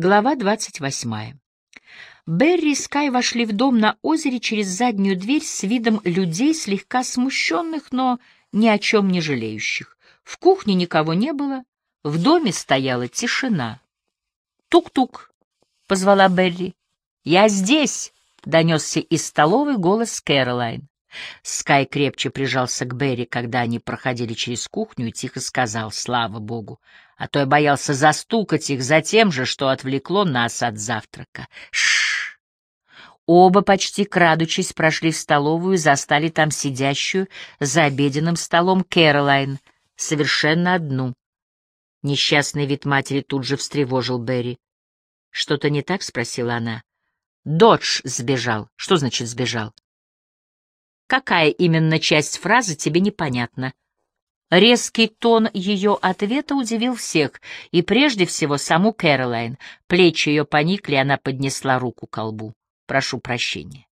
Глава двадцать восьмая. Берри и Скай вошли в дом на озере через заднюю дверь с видом людей, слегка смущенных, но ни о чем не жалеющих. В кухне никого не было, в доме стояла тишина. «Тук-тук!» — позвала Берри. «Я здесь!» — донесся из столовой голос Кэролайн. Скай крепче прижался к Берри, когда они проходили через кухню, и тихо сказал «Слава Богу!» а то я боялся застукать их за тем же, что отвлекло нас от завтрака. Шш! Оба, почти крадучись, прошли в столовую и застали там сидящую за обеденным столом Кэролайн, совершенно одну. Несчастный вид матери тут же встревожил Берри. «Что-то не так?» — спросила она. «Додж сбежал». «Что значит сбежал?» «Какая именно часть фразы тебе непонятна?» Резкий тон ее ответа удивил всех, и прежде всего саму Кэролайн. Плечи ее поникли, она поднесла руку к колбу. «Прошу прощения».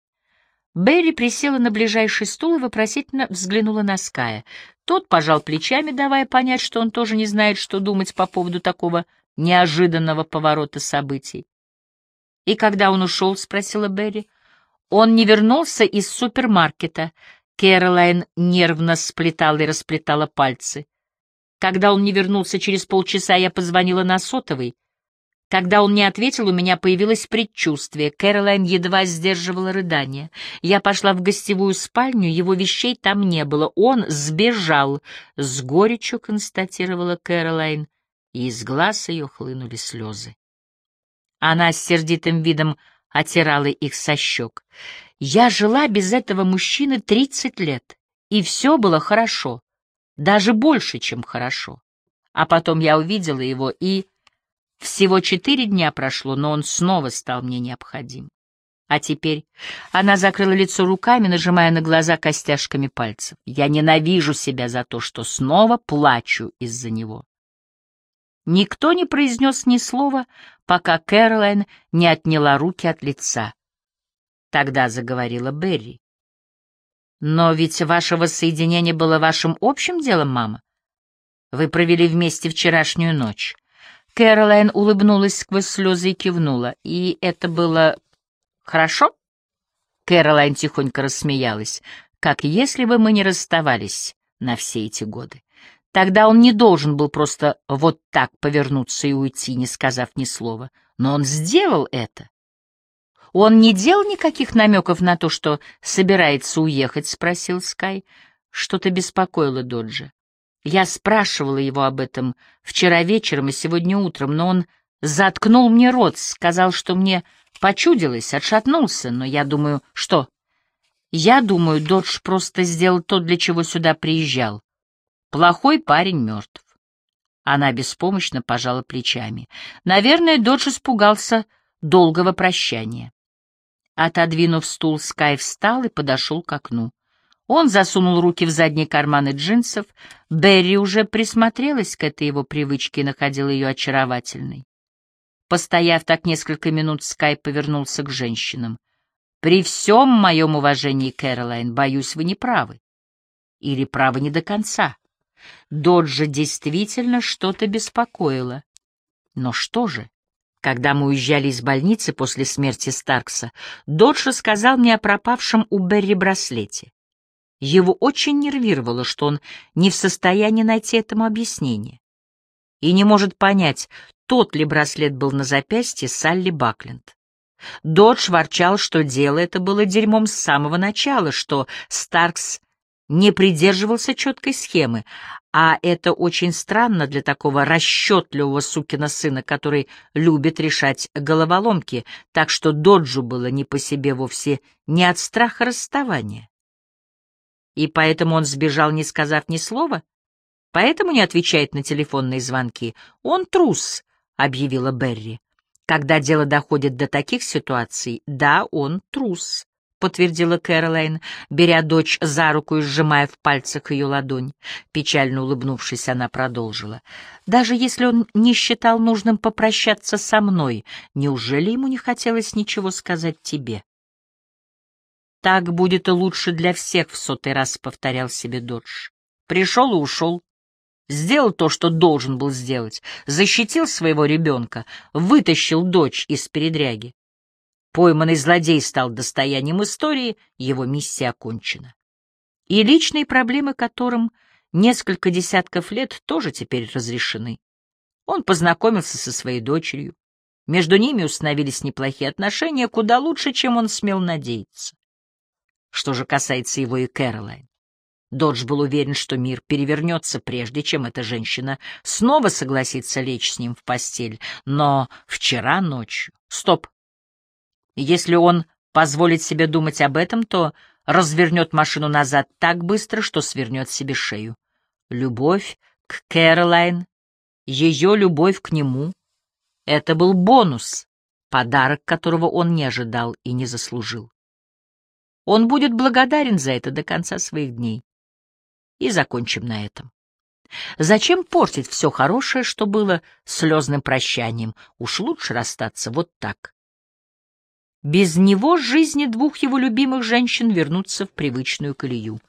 Берри присела на ближайший стул и вопросительно взглянула на Ская. Тот пожал плечами, давая понять, что он тоже не знает, что думать по поводу такого неожиданного поворота событий. «И когда он ушел?» — спросила Берри. «Он не вернулся из супермаркета. Кэролайн нервно сплетала и расплетала пальцы. Когда он не вернулся через полчаса, я позвонила на сотовый. Когда он не ответил, у меня появилось предчувствие. Кэролайн едва сдерживала рыдание. Я пошла в гостевую спальню, его вещей там не было. Он сбежал. С горечью констатировала Кэролайн, и из глаз ее хлынули слезы. Она с сердитым видом отирала их со щек. Я жила без этого мужчины тридцать лет, и все было хорошо, даже больше, чем хорошо. А потом я увидела его, и всего четыре дня прошло, но он снова стал мне необходим. А теперь она закрыла лицо руками, нажимая на глаза костяшками пальцев. Я ненавижу себя за то, что снова плачу из-за него. Никто не произнес ни слова, пока Кэролайн не отняла руки от лица. Тогда заговорила Берри. «Но ведь ваше воссоединение было вашим общим делом, мама. Вы провели вместе вчерашнюю ночь». Кэролайн улыбнулась сквозь слезы и кивнула. «И это было хорошо?» Кэролайн тихонько рассмеялась, как если бы мы не расставались на все эти годы. Тогда он не должен был просто вот так повернуться и уйти, не сказав ни слова. Но он сделал это. «Он не делал никаких намеков на то, что собирается уехать?» — спросил Скай. Что-то беспокоило Доджа. Я спрашивала его об этом вчера вечером и сегодня утром, но он заткнул мне рот, сказал, что мне почудилось, отшатнулся, но я думаю, что? Я думаю, Додж просто сделал то, для чего сюда приезжал. Плохой парень мертв. Она беспомощно пожала плечами. Наверное, Додж испугался долгого прощания. Отодвинув стул, Скай встал и подошел к окну. Он засунул руки в задние карманы джинсов. Берри уже присмотрелась к этой его привычке и находила ее очаровательной. Постояв так несколько минут, Скай повернулся к женщинам. «При всем моем уважении, Кэролайн, боюсь, вы не правы. Или правы не до конца. Доджа действительно что-то беспокоило. Но что же? Когда мы уезжали из больницы после смерти Старкса, Додж рассказал мне о пропавшем у Берри браслете. Его очень нервировало, что он не в состоянии найти этому объяснение. И не может понять, тот ли браслет был на запястье Салли Бакленд. Додж ворчал, что дело это было дерьмом с самого начала, что Старкс не придерживался четкой схемы, а это очень странно для такого расчетливого сукина сына, который любит решать головоломки, так что Доджу было не по себе вовсе не от страха расставания. И поэтому он сбежал, не сказав ни слова? Поэтому не отвечает на телефонные звонки. Он трус, — объявила Берри. Когда дело доходит до таких ситуаций, да, он трус подтвердила Кэролайн, беря дочь за руку и сжимая в пальцах ее ладонь. Печально улыбнувшись, она продолжила. «Даже если он не считал нужным попрощаться со мной, неужели ему не хотелось ничего сказать тебе?» «Так будет и лучше для всех», — в сотый раз повторял себе Додж. «Пришел и ушел. сделал то, что должен был сделать, защитил своего ребенка, вытащил дочь из передряги. Пойманный злодей стал достоянием истории, его миссия окончена. И личные проблемы которым несколько десятков лет тоже теперь разрешены. Он познакомился со своей дочерью. Между ними установились неплохие отношения, куда лучше, чем он смел надеяться. Что же касается его и Кэролайн. Додж был уверен, что мир перевернется, прежде чем эта женщина снова согласится лечь с ним в постель. Но вчера ночью... Стоп! Если он позволит себе думать об этом, то развернет машину назад так быстро, что свернет себе шею. Любовь к Кэролайн, ее любовь к нему — это был бонус, подарок которого он не ожидал и не заслужил. Он будет благодарен за это до конца своих дней. И закончим на этом. Зачем портить все хорошее, что было слезным прощанием? Уж лучше расстаться вот так. Без него жизни двух его любимых женщин вернутся в привычную колею.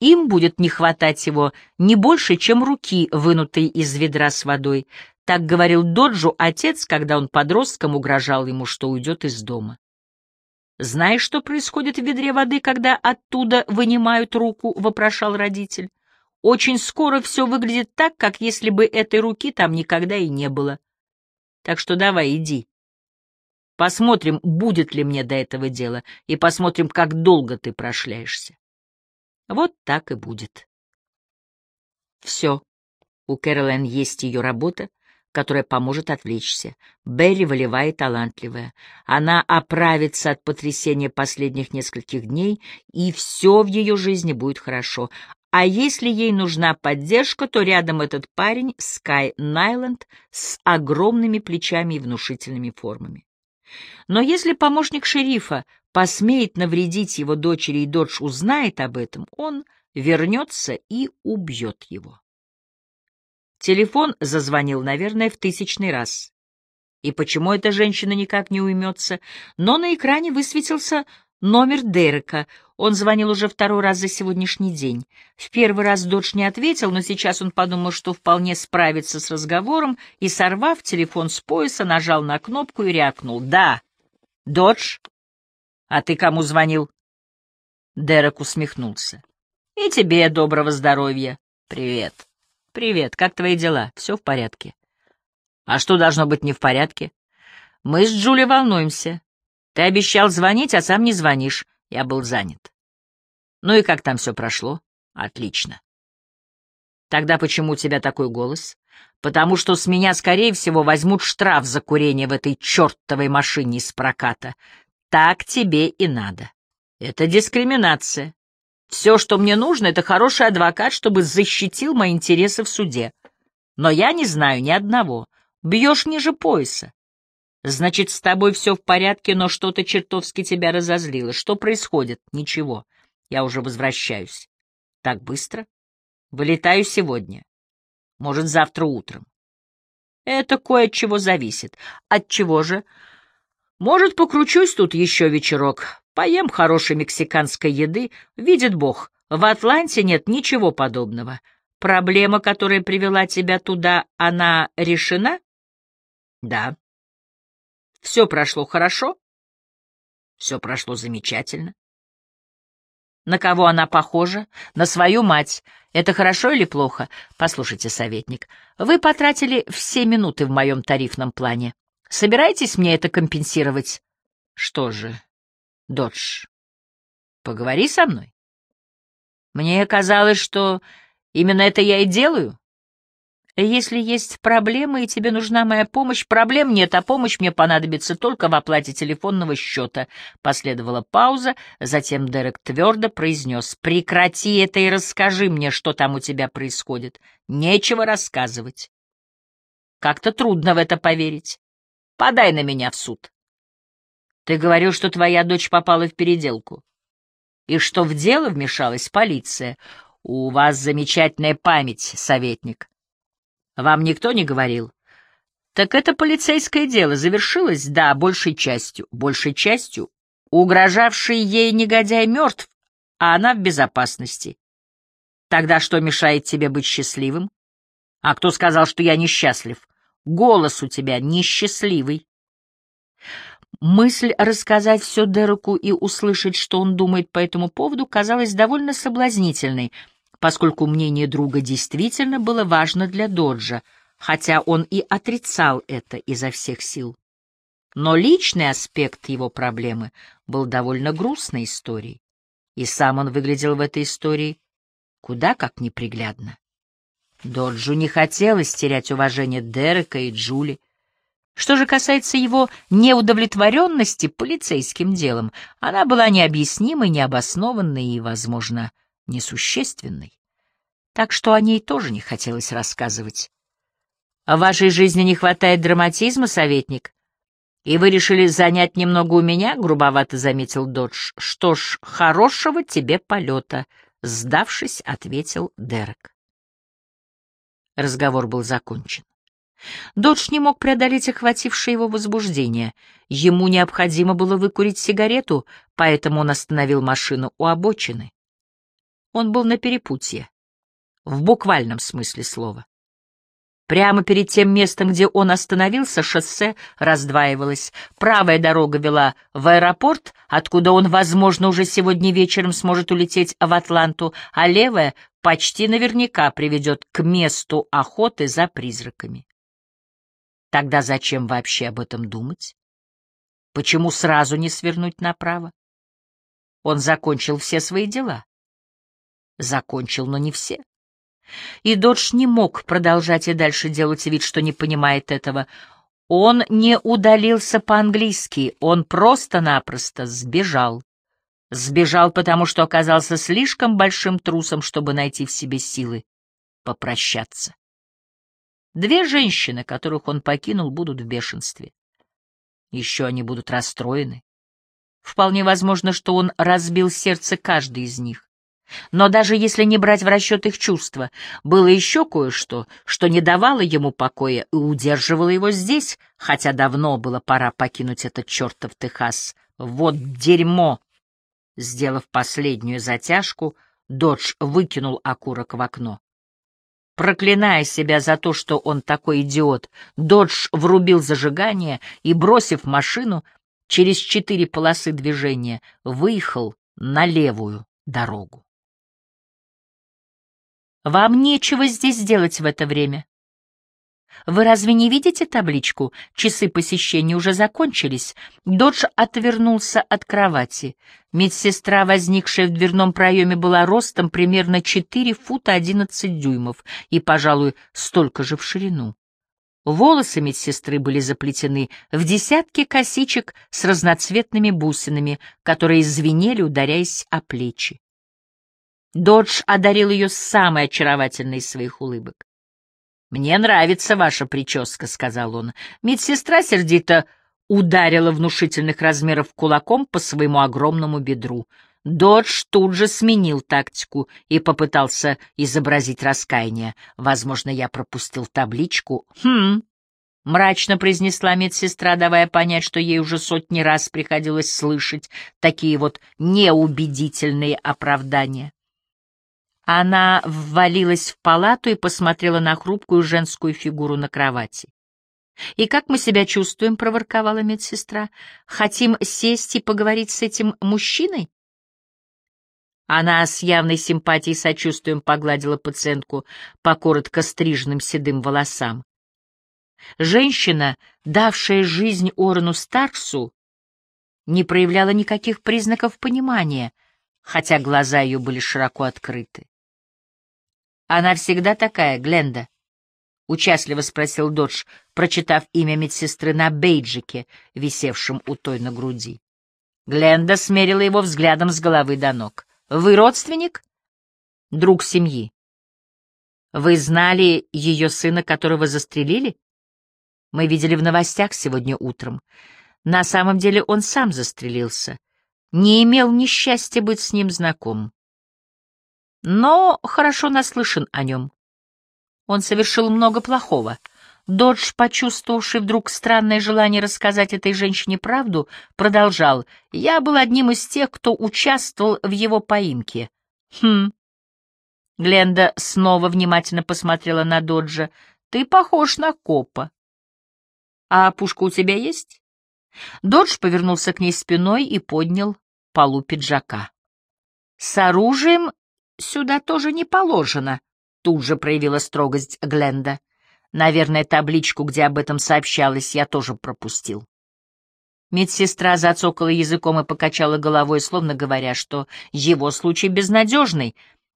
Им будет не хватать его не больше, чем руки, вынутой из ведра с водой. Так говорил Доджу отец, когда он подростком угрожал ему, что уйдет из дома. «Знаешь, что происходит в ведре воды, когда оттуда вынимают руку?» — вопрошал родитель. «Очень скоро все выглядит так, как если бы этой руки там никогда и не было. Так что давай, иди, Посмотрим, будет ли мне до этого дела, и посмотрим, как долго ты прошляешься. Вот так и будет. Все. У Кэролайн есть ее работа, которая поможет отвлечься. Берри волевая и талантливая. Она оправится от потрясения последних нескольких дней, и все в ее жизни будет хорошо. А если ей нужна поддержка, то рядом этот парень, Скай Найланд, с огромными плечами и внушительными формами. Но если помощник шерифа посмеет навредить его дочери и дочь узнает об этом, он вернется и убьет его. Телефон зазвонил, наверное, в тысячный раз. И почему эта женщина никак не уймется? Но на экране высветился номер Дерека. Он звонил уже второй раз за сегодняшний день. В первый раз дочь не ответил, но сейчас он подумал, что вполне справится с разговором, и, сорвав телефон с пояса, нажал на кнопку и рякнул. «Да, Додж, а ты кому звонил?» Дерек усмехнулся. «И тебе доброго здоровья. Привет. Привет, как твои дела? Все в порядке?» «А что должно быть не в порядке?» «Мы с Джули волнуемся. Ты обещал звонить, а сам не звонишь. Я был занят. Ну и как там все прошло? Отлично. Тогда почему у тебя такой голос? Потому что с меня, скорее всего, возьмут штраф за курение в этой чертовой машине из проката. Так тебе и надо. Это дискриминация. Все, что мне нужно, это хороший адвокат, чтобы защитил мои интересы в суде. Но я не знаю ни одного. Бьешь ниже пояса. Значит, с тобой все в порядке, но что-то чертовски тебя разозлило. Что происходит? Ничего. Я уже возвращаюсь. Так быстро? Вылетаю сегодня. Может, завтра утром. Это кое от чего зависит. От чего же? Может, покручусь тут еще вечерок. Поем хорошей мексиканской еды. Видит Бог, в Атланте нет ничего подобного. Проблема, которая привела тебя туда, она решена? Да. Все прошло хорошо? Все прошло замечательно. На кого она похожа? На свою мать. Это хорошо или плохо? Послушайте, советник, вы потратили все минуты в моем тарифном плане. Собираетесь мне это компенсировать? Что же, Додж, поговори со мной. Мне казалось, что именно это я и делаю. Если есть проблемы и тебе нужна моя помощь, проблем нет, а помощь мне понадобится только в оплате телефонного счета. Последовала пауза, затем Дерек твердо произнес «Прекрати это и расскажи мне, что там у тебя происходит. Нечего рассказывать». Как-то трудно в это поверить. Подай на меня в суд. Ты говорил, что твоя дочь попала в переделку. И что в дело вмешалась полиция. У вас замечательная память, советник. Вам никто не говорил? Так это полицейское дело завершилось, да, большей частью. Большей частью. Угрожавший ей негодяй мертв, а она в безопасности. Тогда что мешает тебе быть счастливым? А кто сказал, что я несчастлив? Голос у тебя несчастливый. Мысль рассказать все Дереку и услышать, что он думает по этому поводу, казалась довольно соблазнительной, поскольку мнение друга действительно было важно для Доджа, хотя он и отрицал это изо всех сил. Но личный аспект его проблемы был довольно грустной историей, и сам он выглядел в этой истории куда как неприглядно. Доджу не хотелось терять уважение Дерека и Джули, что же касается его неудовлетворенности полицейским делом, она была необъяснимой, необоснованной и, возможно, несущественной. Так что о ней тоже не хотелось рассказывать. «В вашей жизни не хватает драматизма, советник?» «И вы решили занять немного у меня?» — грубовато заметил Додж. «Что ж, хорошего тебе полета», — сдавшись, ответил Дерек. Разговор был закончен. Додж не мог преодолеть охватившее его возбуждение. Ему необходимо было выкурить сигарету, поэтому он остановил машину у обочины. Он был на перепутье, в буквальном смысле слова. Прямо перед тем местом, где он остановился, шоссе раздваивалось. Правая дорога вела в аэропорт, откуда он, возможно, уже сегодня вечером сможет улететь в Атланту, а левая почти наверняка приведет к месту охоты за призраками. Тогда зачем вообще об этом думать? Почему сразу не свернуть направо? Он закончил все свои дела. Закончил, но не все. И Додж не мог продолжать и дальше делать вид, что не понимает этого. Он не удалился по-английски, он просто-напросто сбежал. Сбежал, потому что оказался слишком большим трусом, чтобы найти в себе силы попрощаться. Две женщины, которых он покинул, будут в бешенстве. Еще они будут расстроены. Вполне возможно, что он разбил сердце каждой из них. Но даже если не брать в расчет их чувства, было еще кое-что, что не давало ему покоя и удерживало его здесь, хотя давно было пора покинуть этот чертов Техас. Вот дерьмо! Сделав последнюю затяжку, Додж выкинул окурок в окно. Проклиная себя за то, что он такой идиот, Додж врубил зажигание и, бросив машину, через четыре полосы движения выехал на левую дорогу. «Вам нечего здесь делать в это время», вы разве не видите табличку? Часы посещения уже закончились. Додж отвернулся от кровати. Медсестра, возникшая в дверном проеме, была ростом примерно 4 фута 11 дюймов и, пожалуй, столько же в ширину. Волосы медсестры были заплетены в десятки косичек с разноцветными бусинами, которые звенели, ударяясь о плечи. Додж одарил ее самой очаровательной из своих улыбок. «Мне нравится ваша прическа», — сказал он. Медсестра сердито ударила внушительных размеров кулаком по своему огромному бедру. Додж тут же сменил тактику и попытался изобразить раскаяние. «Возможно, я пропустил табличку». «Хм», — мрачно произнесла медсестра, давая понять, что ей уже сотни раз приходилось слышать такие вот неубедительные оправдания. Она ввалилась в палату и посмотрела на хрупкую женскую фигуру на кровати. «И как мы себя чувствуем?» — проворковала медсестра. «Хотим сесть и поговорить с этим мужчиной?» Она с явной симпатией и сочувствием погладила пациентку по коротко стриженным седым волосам. Женщина, давшая жизнь Орану Старксу, не проявляла никаких признаков понимания, хотя глаза ее были широко открыты. Она всегда такая, Гленда? — участливо спросил Додж, прочитав имя медсестры на бейджике, висевшем у той на груди. Гленда смерила его взглядом с головы до ног. — Вы родственник? — Друг семьи. — Вы знали ее сына, которого застрелили? Мы видели в новостях сегодня утром. На самом деле он сам застрелился. Не имел несчастья быть с ним знаком но хорошо наслышан о нем. Он совершил много плохого. Додж, почувствовавший вдруг странное желание рассказать этой женщине правду, продолжал. «Я был одним из тех, кто участвовал в его поимке». «Хм». Гленда снова внимательно посмотрела на Доджа. «Ты похож на копа». «А пушка у тебя есть?» Додж повернулся к ней спиной и поднял полу пиджака. «С оружием сюда тоже не положено», — тут же проявила строгость Гленда. «Наверное, табличку, где об этом сообщалось, я тоже пропустил». Медсестра зацокала языком и покачала головой, словно говоря, что его случай безнадежный.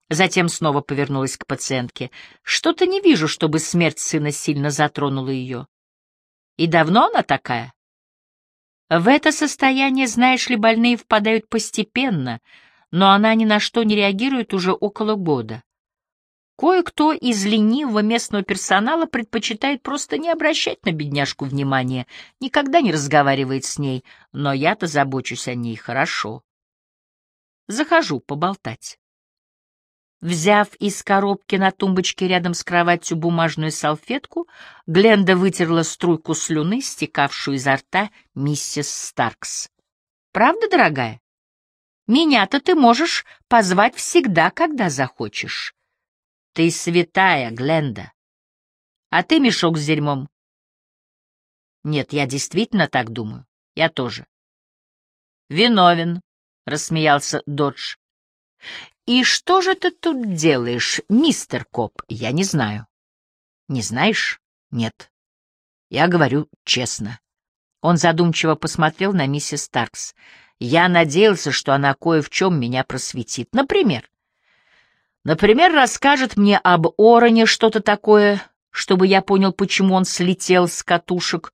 Затем снова повернулась к пациентке. «Что-то не вижу, чтобы смерть сына сильно затронула ее». «И давно она такая?» В это состояние, знаешь ли, больные впадают постепенно, но она ни на что не реагирует уже около года. Кое-кто из ленивого местного персонала предпочитает просто не обращать на бедняжку внимания, никогда не разговаривает с ней, но я-то забочусь о ней хорошо. Захожу поболтать. Взяв из коробки на тумбочке рядом с кроватью бумажную салфетку, Гленда вытерла струйку слюны, стекавшую изо рта миссис Старкс. «Правда, дорогая? Меня-то ты можешь позвать всегда, когда захочешь. Ты святая, Гленда. А ты мешок с дерьмом?» «Нет, я действительно так думаю. Я тоже». «Виновен», — рассмеялся Додж. «И что же ты тут делаешь, мистер Коп? Я не знаю». «Не знаешь?» «Нет». «Я говорю честно». Он задумчиво посмотрел на миссис Старкс. «Я надеялся, что она кое в чем меня просветит. Например?» «Например, расскажет мне об Ороне что-то такое, чтобы я понял, почему он слетел с катушек,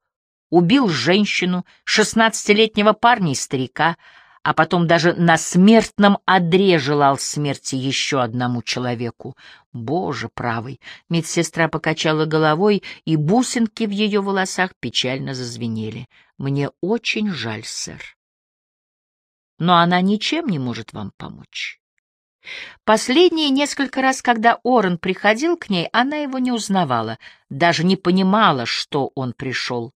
убил женщину, шестнадцатилетнего парня и старика, а потом даже на смертном одре желал смерти еще одному человеку. Боже правый! Медсестра покачала головой, и бусинки в ее волосах печально зазвенели. Мне очень жаль, сэр. Но она ничем не может вам помочь. Последние несколько раз, когда Орен приходил к ней, она его не узнавала, даже не понимала, что он пришел.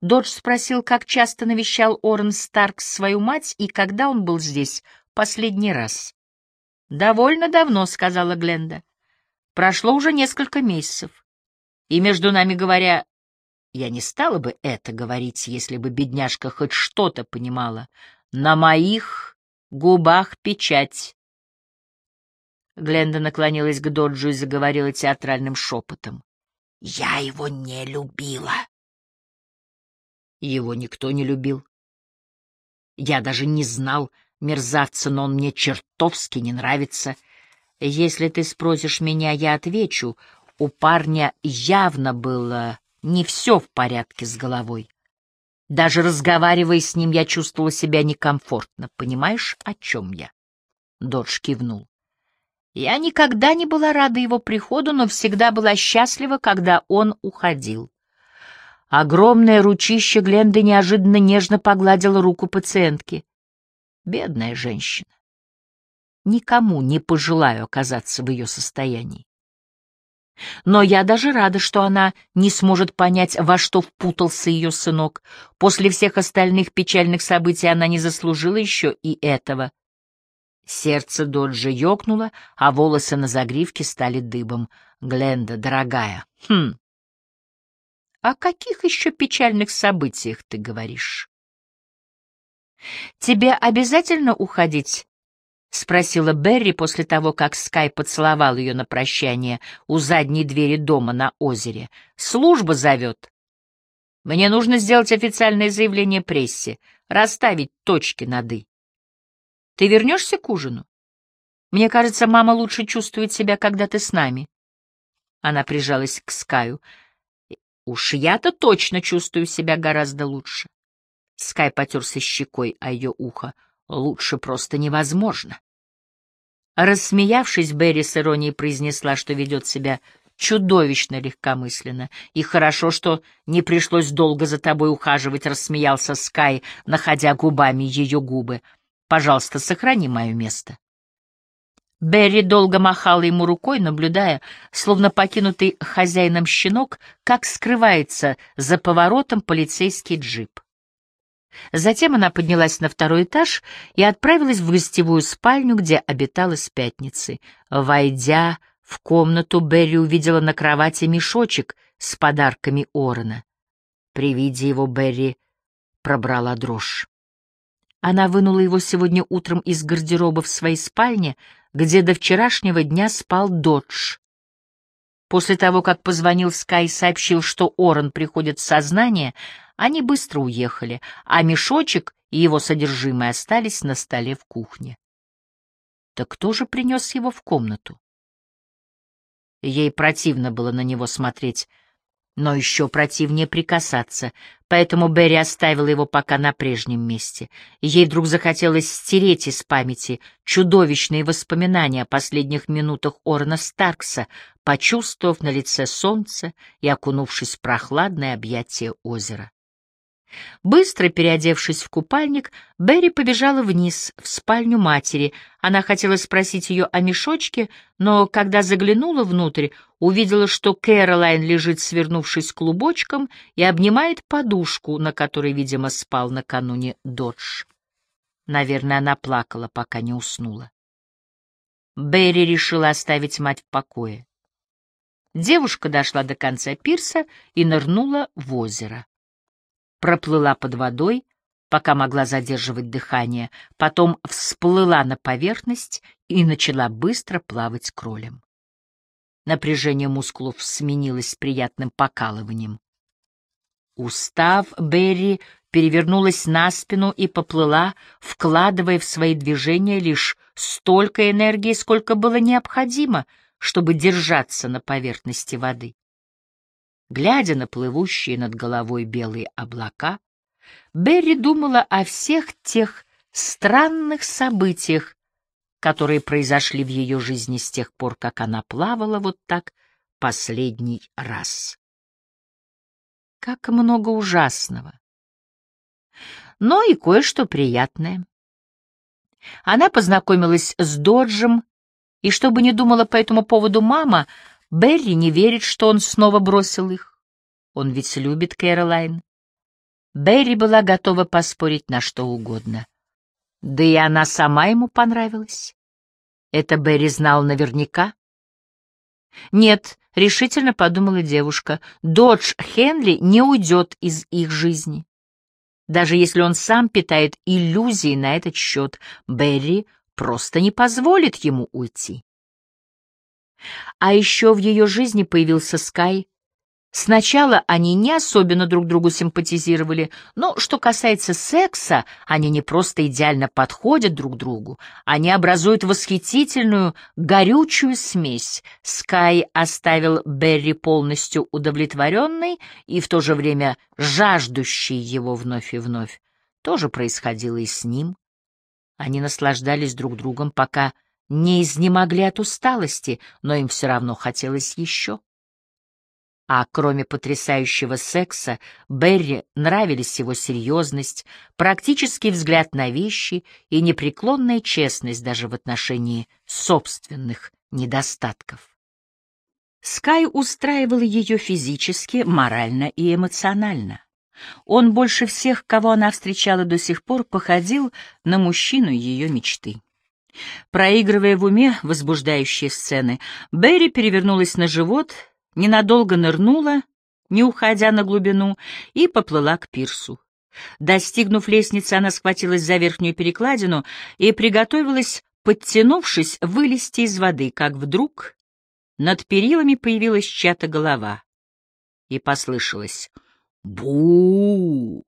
Додж спросил, как часто навещал Орен Старкс свою мать и когда он был здесь последний раз. «Довольно давно», — сказала Гленда. «Прошло уже несколько месяцев. И, между нами говоря, я не стала бы это говорить, если бы бедняжка хоть что-то понимала. На моих губах печать». Гленда наклонилась к Доджу и заговорила театральным шепотом. «Я его не любила». Его никто не любил. Я даже не знал мерзавца, но он мне чертовски не нравится. Если ты спросишь меня, я отвечу. У парня явно было не все в порядке с головой. Даже разговаривая с ним, я чувствовала себя некомфортно. Понимаешь, о чем я? Додж кивнул. Я никогда не была рада его приходу, но всегда была счастлива, когда он уходил. Огромное ручище Гленды неожиданно нежно погладило руку пациентки. Бедная женщина. Никому не пожелаю оказаться в ее состоянии. Но я даже рада, что она не сможет понять, во что впутался ее сынок. После всех остальных печальных событий она не заслужила еще и этого. Сердце Доджа ёкнуло, а волосы на загривке стали дыбом. «Гленда, дорогая, хм, о каких еще печальных событиях ты говоришь? Тебе обязательно уходить? — спросила Берри после того, как Скай поцеловал ее на прощание у задней двери дома на озере. «Служба зовет. Мне нужно сделать официальное заявление прессе, расставить точки над «и». Ты вернешься к ужину? Мне кажется, мама лучше чувствует себя, когда ты с нами». Она прижалась к Скаю. Уж я-то точно чувствую себя гораздо лучше. Скай потерся щекой о ее ухо. Лучше просто невозможно. Рассмеявшись, Берри с иронией произнесла, что ведет себя чудовищно легкомысленно. И хорошо, что не пришлось долго за тобой ухаживать, рассмеялся Скай, находя губами ее губы. Пожалуйста, сохрани мое место. Берри долго махала ему рукой, наблюдая, словно покинутый хозяином щенок, как скрывается за поворотом полицейский джип. Затем она поднялась на второй этаж и отправилась в гостевую спальню, где обитала с пятницы. Войдя в комнату, Берри увидела на кровати мешочек с подарками Орена. При виде его Берри пробрала дрожь. Она вынула его сегодня утром из гардероба в своей спальне, где до вчерашнего дня спал Додж. После того, как позвонил Скай и сообщил, что Орен приходит в сознание, они быстро уехали, а мешочек и его содержимое остались на столе в кухне. Так кто же принес его в комнату? Ей противно было на него смотреть, но еще противнее прикасаться, поэтому Берри оставила его пока на прежнем месте. Ей вдруг захотелось стереть из памяти чудовищные воспоминания о последних минутах Орна Старкса, почувствовав на лице солнце и окунувшись в прохладное объятие озера. Быстро переодевшись в купальник, Берри побежала вниз, в спальню матери. Она хотела спросить ее о мешочке, но когда заглянула внутрь, увидела, что Кэролайн лежит, свернувшись клубочком, и обнимает подушку, на которой, видимо, спал накануне Додж. Наверное, она плакала, пока не уснула. Берри решила оставить мать в покое. Девушка дошла до конца пирса и нырнула в озеро проплыла под водой, пока могла задерживать дыхание, потом всплыла на поверхность и начала быстро плавать кролем. Напряжение мускулов сменилось приятным покалыванием. Устав Берри перевернулась на спину и поплыла, вкладывая в свои движения лишь столько энергии, сколько было необходимо, чтобы держаться на поверхности воды. Глядя на плывущие над головой белые облака, Берри думала о всех тех странных событиях, которые произошли в ее жизни с тех пор, как она плавала вот так последний раз. Как много ужасного. Но и кое-что приятное. Она познакомилась с Доджем, и чтобы не думала по этому поводу мама, Берри не верит, что он снова бросил их. Он ведь любит Кэролайн. Берри была готова поспорить на что угодно. Да и она сама ему понравилась. Это Берри знал наверняка. Нет, решительно подумала девушка, Додж Хенли не уйдет из их жизни. Даже если он сам питает иллюзии на этот счет, Берри просто не позволит ему уйти. А еще в ее жизни появился Скай. Сначала они не особенно друг другу симпатизировали, но что касается секса, они не просто идеально подходят друг другу, они образуют восхитительную, горючую смесь. Скай оставил Берри полностью удовлетворенной и в то же время жаждущей его вновь и вновь. То же происходило и с ним. Они наслаждались друг другом, пока не изнемогли от усталости, но им все равно хотелось еще. А кроме потрясающего секса, Берри нравились его серьезность, практический взгляд на вещи и непреклонная честность даже в отношении собственных недостатков. Скай устраивал ее физически, морально и эмоционально. Он больше всех, кого она встречала до сих пор, походил на мужчину ее мечты. Проигрывая в уме возбуждающие сцены, Берри перевернулась на живот, ненадолго нырнула, не уходя на глубину, и поплыла к пирсу. Достигнув лестницы, она схватилась за верхнюю перекладину и приготовилась, подтянувшись, вылезти из воды, как вдруг над перилами появилась чья-то голова. И послышалось «Бу!»